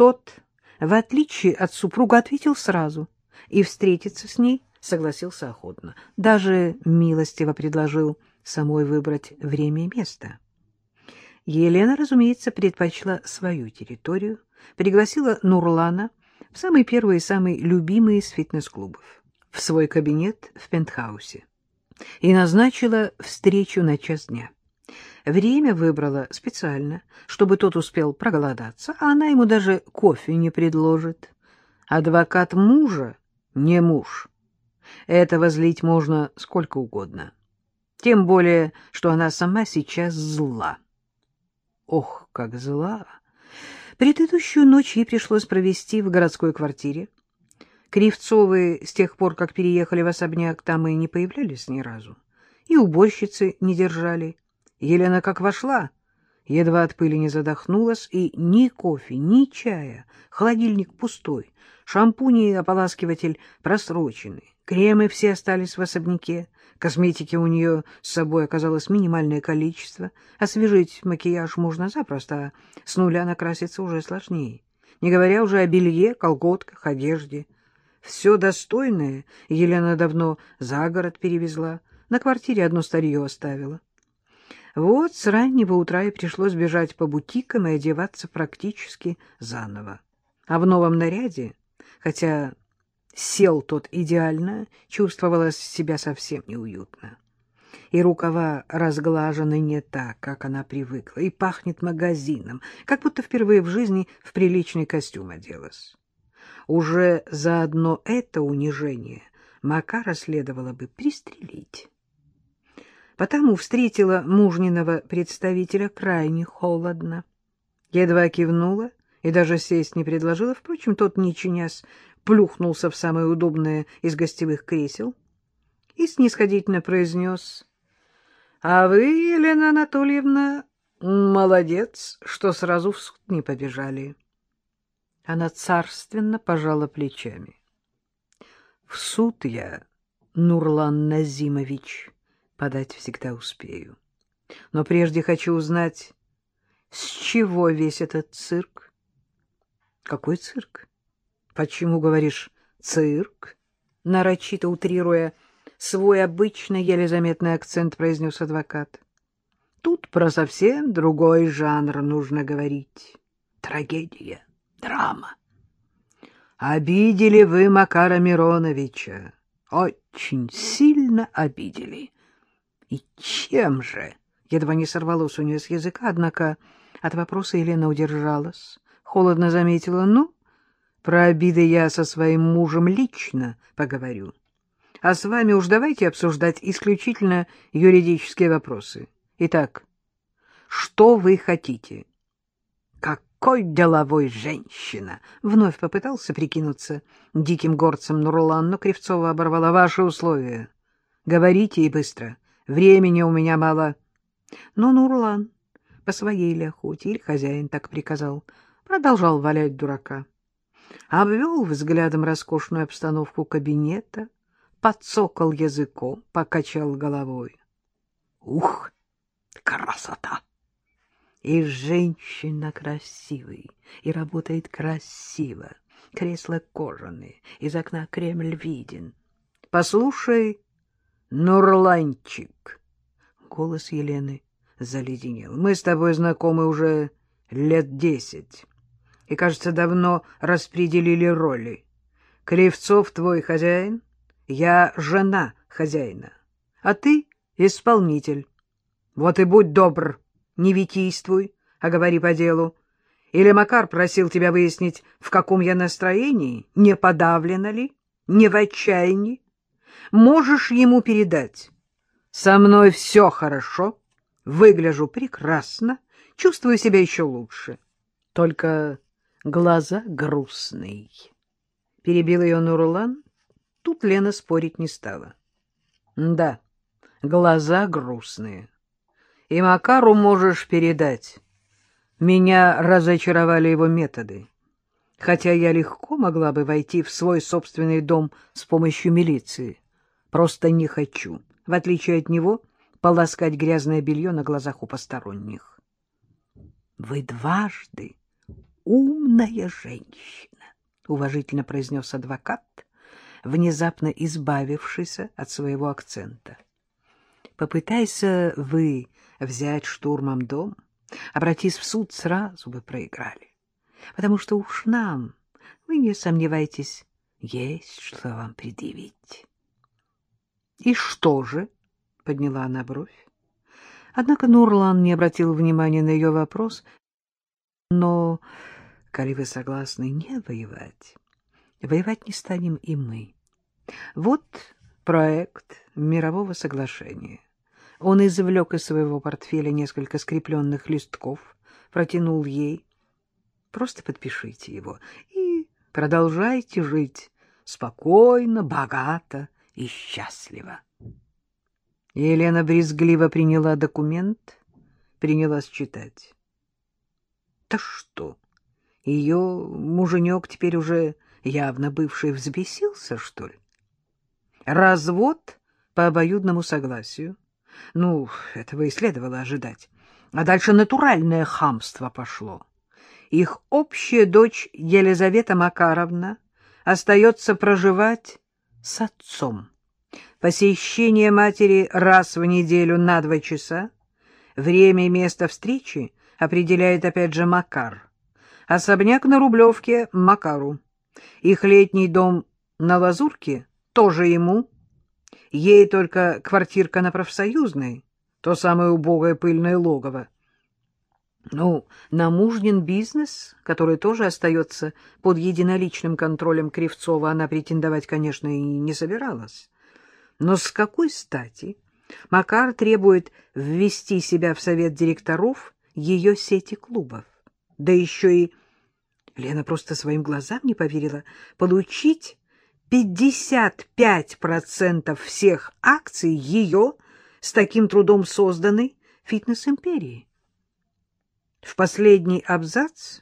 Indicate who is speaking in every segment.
Speaker 1: тот, в отличие от супруга, ответил сразу и встретиться с ней согласился охотно. Даже милостиво предложил самой выбрать время и место. Елена, разумеется, предпочла свою территорию, пригласила Нурлана в самый первый и самый любимый из фитнес-клубов, в свой кабинет в пентхаусе, и назначила встречу на час дня. Время выбрала специально, чтобы тот успел проголодаться, а она ему даже кофе не предложит. Адвокат мужа не муж. Это возлить можно сколько угодно. Тем более, что она сама сейчас зла. Ох, как зла! Предыдущую ночь ей пришлось провести в городской квартире. Кривцовы с тех пор, как переехали в особняк, там и не появлялись ни разу. И уборщицы не держали. Елена как вошла, едва от пыли не задохнулась, и ни кофе, ни чая, холодильник пустой, шампунь и ополаскиватель просрочены, кремы все остались в особняке, Косметики у нее с собой оказалось минимальное количество. Освежить макияж можно запросто, а с нуля накраситься уже сложнее. Не говоря уже о белье, колготках, одежде. Все достойное Елена давно за город перевезла, на квартире одно старье оставила. Вот с раннего утра и пришлось бежать по бутикам и одеваться практически заново. А в новом наряде, хотя Сел тот идеально, чувствовала себя совсем неуютно. И рукава разглажены не так, как она привыкла, и пахнет магазином, как будто впервые в жизни в приличный костюм оделась. Уже за одно это унижение Макара следовало бы пристрелить. Потому встретила мужниного представителя крайне холодно. Едва кивнула и даже сесть не предложила, впрочем, тот, не чинясь, плюхнулся в самое удобное из гостевых кресел и снисходительно произнес, «А вы, Елена Анатольевна, молодец, что сразу в суд не побежали». Она царственно пожала плечами. «В суд я, Нурлан Назимович, подать всегда успею. Но прежде хочу узнать, с чего весь этот цирк?» «Какой цирк?» Почему, говоришь, цирк? Нарочито утрируя свой обычный, еле заметный акцент, произнес адвокат. Тут про совсем другой жанр нужно говорить. Трагедия, драма. Обидели вы Макара Мироновича. Очень сильно обидели. И чем же? Едва не сорвалось у нее с языка, однако от вопроса Елена удержалась. Холодно заметила, ну, про обиды я со своим мужем лично поговорю. А с вами уж давайте обсуждать исключительно юридические вопросы. Итак, что вы хотите? Какой деловой женщина! Вновь попытался прикинуться диким горцем Нурлан, но Кривцова оборвала ваши условия. Говорите и быстро. Времени у меня мало. Но Нурлан по своей ли охоте, или хозяин так приказал, продолжал валять дурака обвел взглядом роскошную обстановку кабинета, подсокал языком, покачал головой. Ух, красота! И женщина красивый, и работает красиво. Кресла кожаные, из окна Кремль виден. Послушай, Нурланчик. Голос Елены заледенел. Мы с тобой знакомы уже лет десять и, кажется, давно распределили роли. Кривцов твой хозяин, я жена хозяина, а ты исполнитель. Вот и будь добр, не витийствуй, а говори по делу. Или Макар просил тебя выяснить, в каком я настроении, не подавлено ли, не в отчаянии. Можешь ему передать. Со мной все хорошо, выгляжу прекрасно, чувствую себя еще лучше. Только глаза грустные. Перебил ее Нурлан. Тут Лена спорить не стала. Да, глаза грустные. И Макару можешь передать. Меня разочаровали его методы. Хотя я легко могла бы войти в свой собственный дом с помощью милиции. Просто не хочу, в отличие от него, полоскать грязное белье на глазах у посторонних. — Вы дважды умная женщина, — уважительно произнес адвокат, внезапно избавившийся от своего акцента. Попытайся вы взять штурмом дом, обратись в суд, сразу бы проиграли. Потому что уж нам, вы не сомневайтесь, есть что вам предъявить. — И что же? — подняла она бровь. Однако Нурлан не обратил внимания на ее вопрос. — Но, коли вы согласны не воевать, воевать не станем и мы. Вот проект мирового соглашения. Он извлек из своего портфеля несколько скрепленных листков, протянул ей. Просто подпишите его и продолжайте жить спокойно, богато и счастливо. Елена брезгливо приняла документ, принялась читать. Да что, ее муженек теперь уже явно бывший взбесился, что ли? Развод по обоюдному согласию. Ну, этого и следовало ожидать. А дальше натуральное хамство пошло. Их общая дочь Елизавета Макаровна остается проживать с отцом. Посещение матери раз в неделю на два часа. Время и место встречи определяет опять же Макар. Особняк на Рублевке — Макару. Их летний дом на Лазурке тоже ему. Ей только квартирка на профсоюзной, то самое убогое пыльное логово. Ну, на мужнин бизнес, который тоже остается под единоличным контролем Кривцова, она претендовать, конечно, и не собиралась. Но с какой стати Макар требует ввести себя в совет директоров ее сети клубов? Да еще и... Лена просто своим глазам не поверила. Получить 55% всех акций ее с таким трудом созданной фитнес-империи. В последний абзац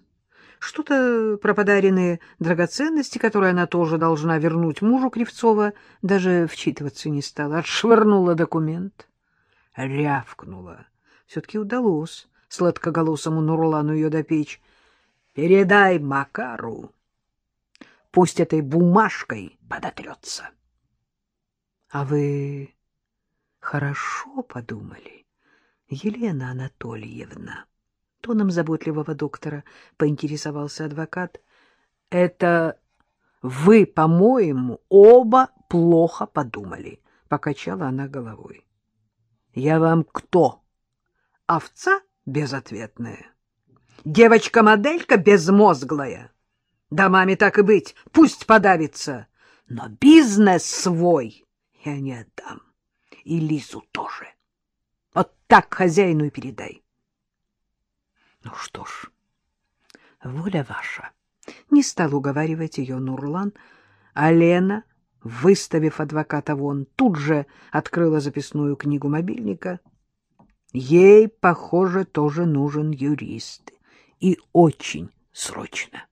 Speaker 1: что-то про подаренные драгоценности, которые она тоже должна вернуть мужу Кривцова, даже вчитываться не стала, отшвырнула документ, рявкнула. Все-таки удалось сладкоголосому Нурлану ее допечь. «Передай Макару, пусть этой бумажкой подотрется». «А вы хорошо подумали, Елена Анатольевна?» Тоном заботливого доктора поинтересовался адвокат. — Это вы, по-моему, оба плохо подумали, — покачала она головой. — Я вам кто? Овца безответная? Девочка-моделька безмозглая? Да маме так и быть, пусть подавится. Но бизнес свой я не отдам. И Лизу тоже. Вот так хозяину и передай. Ну что ж, воля ваша. Не стал уговаривать ее Нурлан, а Лена, выставив адвоката вон, тут же открыла записную книгу мобильника. Ей, похоже, тоже нужен юрист. И очень срочно.